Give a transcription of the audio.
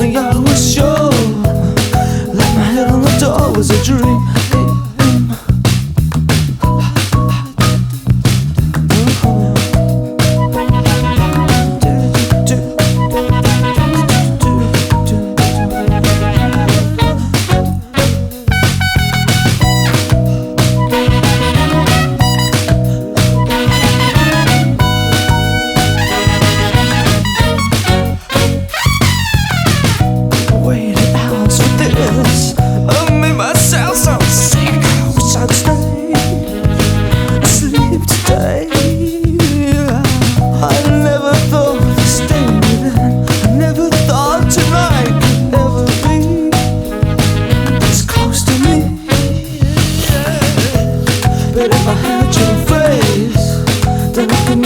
Only I was sure. Like my head on the door was a dream. to